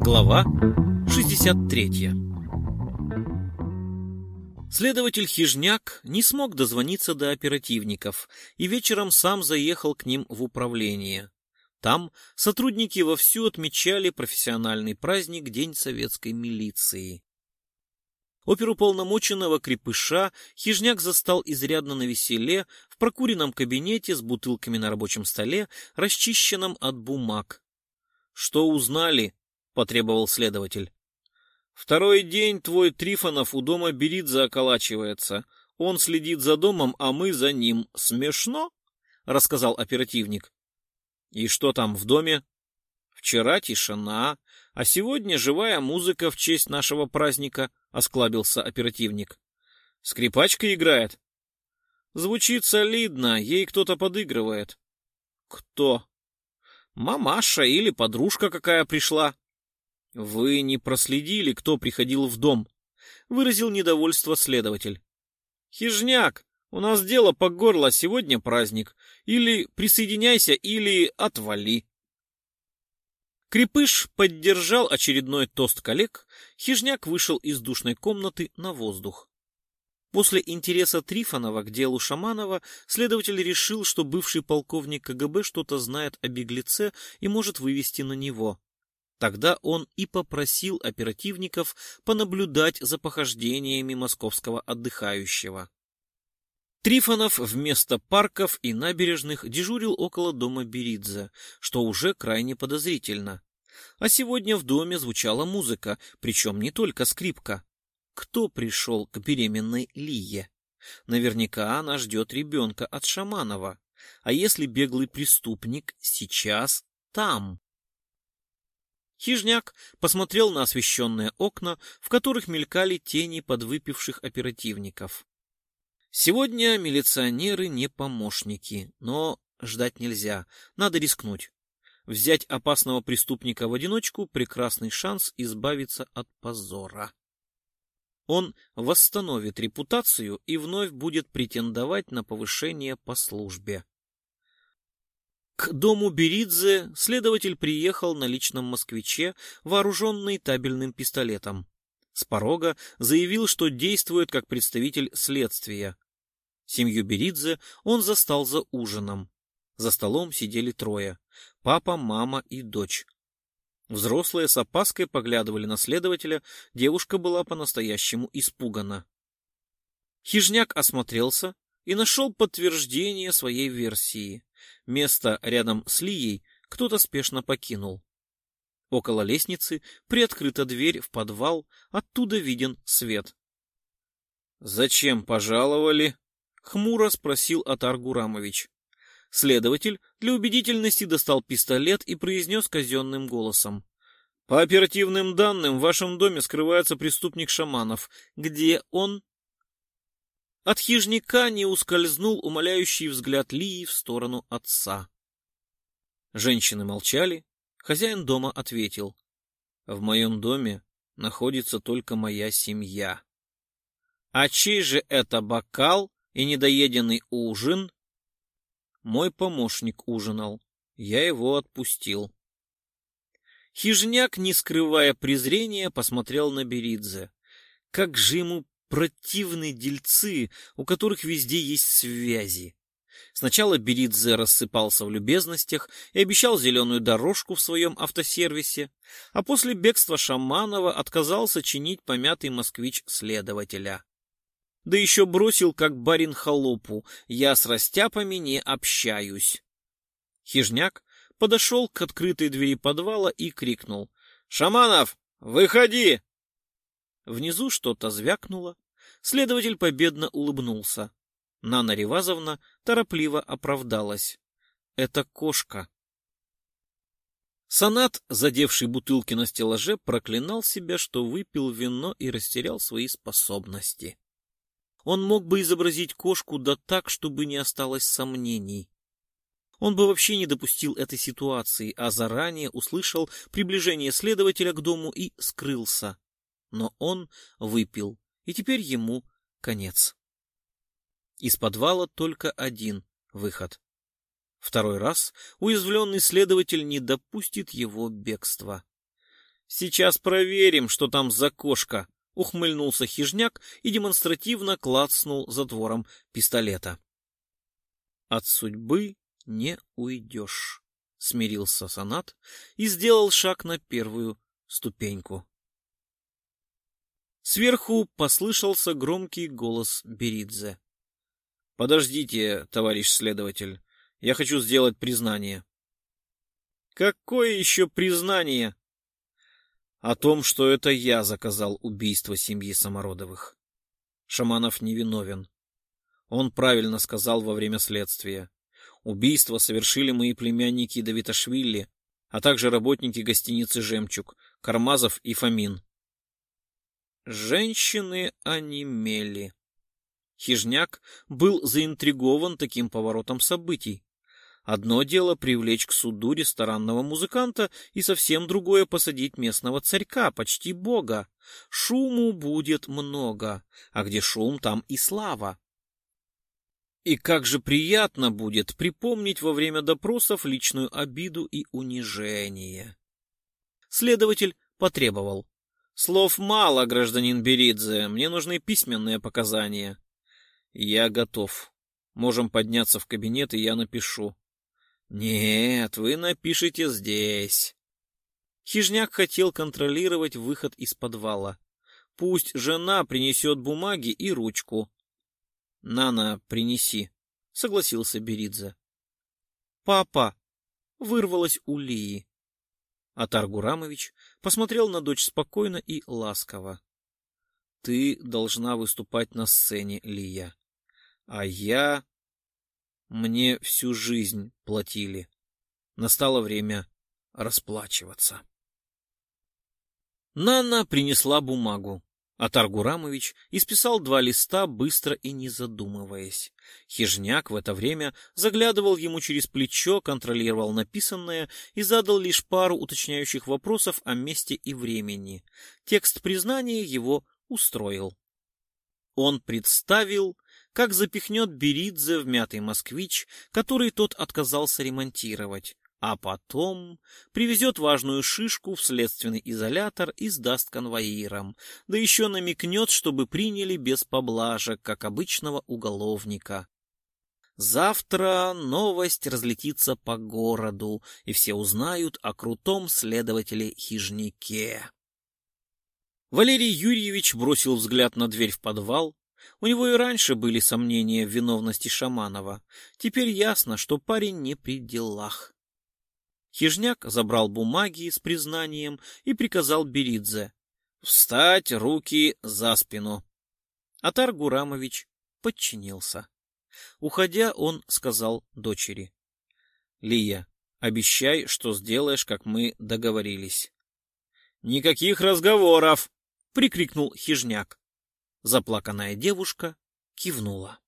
Глава 63 Следователь Хижняк не смог дозвониться до оперативников и вечером сам заехал к ним в управление. Там сотрудники вовсю отмечали профессиональный праздник День советской милиции. Оперуполномоченного крепыша Хижняк застал изрядно на веселе в прокуренном кабинете с бутылками на рабочем столе, расчищенном от бумаг. — Что узнали? — потребовал следователь. — Второй день твой Трифонов у дома Беридзе околачивается. Он следит за домом, а мы за ним. Смешно? — рассказал оперативник. — И что там в доме? — Вчера тишина, а сегодня живая музыка в честь нашего праздника, — осклабился оперативник. — Скрипачка играет? — Звучит солидно, ей кто-то подыгрывает. — Кто? — Мамаша или подружка какая пришла. — Вы не проследили, кто приходил в дом? — выразил недовольство следователь. — Хижняк, у нас дело по горло, сегодня праздник. Или присоединяйся, или отвали. Крепыш поддержал очередной тост коллег, хижняк вышел из душной комнаты на воздух. После интереса Трифонова к делу Шаманова следователь решил, что бывший полковник КГБ что-то знает о беглеце и может вывести на него. Тогда он и попросил оперативников понаблюдать за похождениями московского отдыхающего. Трифонов вместо парков и набережных дежурил около дома Беридзе, что уже крайне подозрительно. А сегодня в доме звучала музыка, причем не только скрипка. Кто пришел к беременной Лие? Наверняка она ждет ребенка от Шаманова. А если беглый преступник сейчас там? Хижняк посмотрел на освещенные окна, в которых мелькали тени подвыпивших оперативников. Сегодня милиционеры не помощники, но ждать нельзя, надо рискнуть. Взять опасного преступника в одиночку — прекрасный шанс избавиться от позора. Он восстановит репутацию и вновь будет претендовать на повышение по службе. К дому Беридзе следователь приехал на личном москвиче, вооруженный табельным пистолетом. С порога заявил, что действует как представитель следствия. Семью Беридзе он застал за ужином. За столом сидели трое — папа, мама и дочь. Взрослые с опаской поглядывали на следователя, девушка была по-настоящему испугана. Хижняк осмотрелся и нашел подтверждение своей версии. Место рядом с Лией кто-то спешно покинул. Около лестницы приоткрыта дверь в подвал, оттуда виден свет. «Зачем пожаловали?» — хмуро спросил Атар Гурамович. Следователь для убедительности достал пистолет и произнес казенным голосом. «По оперативным данным, в вашем доме скрывается преступник Шаманов. Где он?» От хижника не ускользнул умоляющий взгляд Лии в сторону отца. Женщины молчали. Хозяин дома ответил. «В моем доме находится только моя семья». «А чей же это бокал и недоеденный ужин?» Мой помощник ужинал. Я его отпустил. Хижняк, не скрывая презрения, посмотрел на Беридзе. Как же ему противны дельцы, у которых везде есть связи. Сначала Беридзе рассыпался в любезностях и обещал зеленую дорожку в своем автосервисе, а после бегства Шаманова отказался чинить помятый москвич следователя. Да еще бросил, как барин холопу, я с растяпами не общаюсь. Хижняк подошел к открытой двери подвала и крикнул. — Шаманов, выходи! Внизу что-то звякнуло. Следователь победно улыбнулся. Нана Ревазовна торопливо оправдалась. — Это кошка. Санат, задевший бутылки на стеллаже, проклинал себя, что выпил вино и растерял свои способности. Он мог бы изобразить кошку да так, чтобы не осталось сомнений. Он бы вообще не допустил этой ситуации, а заранее услышал приближение следователя к дому и скрылся. Но он выпил, и теперь ему конец. Из подвала только один выход. Второй раз уязвленный следователь не допустит его бегства. «Сейчас проверим, что там за кошка», — ухмыльнулся хижняк и демонстративно клацнул затвором пистолета. «От судьбы не уйдешь», — смирился Санат и сделал шаг на первую ступеньку. Сверху послышался громкий голос Беридзе. — Подождите, товарищ следователь, я хочу сделать признание. — Какое еще признание? — О том, что это я заказал убийство семьи Самородовых. Шаманов невиновен. Он правильно сказал во время следствия. Убийство совершили мои племянники Давиташвили, а также работники гостиницы «Жемчуг», Кармазов и Фомин. Женщины онемели. Хижняк был заинтригован таким поворотом событий. Одно дело привлечь к суду ресторанного музыканта, и совсем другое посадить местного царька, почти бога. Шуму будет много, а где шум, там и слава. И как же приятно будет припомнить во время допросов личную обиду и унижение. Следователь потребовал. Слов мало, гражданин Беридзе. Мне нужны письменные показания. Я готов. Можем подняться в кабинет, и я напишу. Нет, вы напишите здесь. Хижняк хотел контролировать выход из подвала. Пусть жена принесет бумаги и ручку. Нана, принеси, согласился Беридзе. Папа, вырвалась у Лии. Атар Гурамович посмотрел на дочь спокойно и ласково. — Ты должна выступать на сцене, Лия. А я... Мне всю жизнь платили. Настало время расплачиваться. Нана принесла бумагу. Атар Гурамович исписал два листа, быстро и не задумываясь. Хижняк в это время заглядывал ему через плечо, контролировал написанное и задал лишь пару уточняющих вопросов о месте и времени. Текст признания его устроил. Он представил, как запихнет Беридзе в мятый москвич, который тот отказался ремонтировать а потом привезет важную шишку в следственный изолятор и сдаст конвоирам, да еще намекнет, чтобы приняли без поблажек, как обычного уголовника. Завтра новость разлетится по городу, и все узнают о крутом следователе-хижнике. Валерий Юрьевич бросил взгляд на дверь в подвал. У него и раньше были сомнения в виновности Шаманова. Теперь ясно, что парень не при делах. Хижняк забрал бумаги с признанием и приказал Беридзе «Встать, руки за спину». Атар Гурамович подчинился. Уходя, он сказал дочери. «Лия, обещай, что сделаешь, как мы договорились». «Никаких разговоров!» — прикрикнул хижняк. Заплаканная девушка кивнула.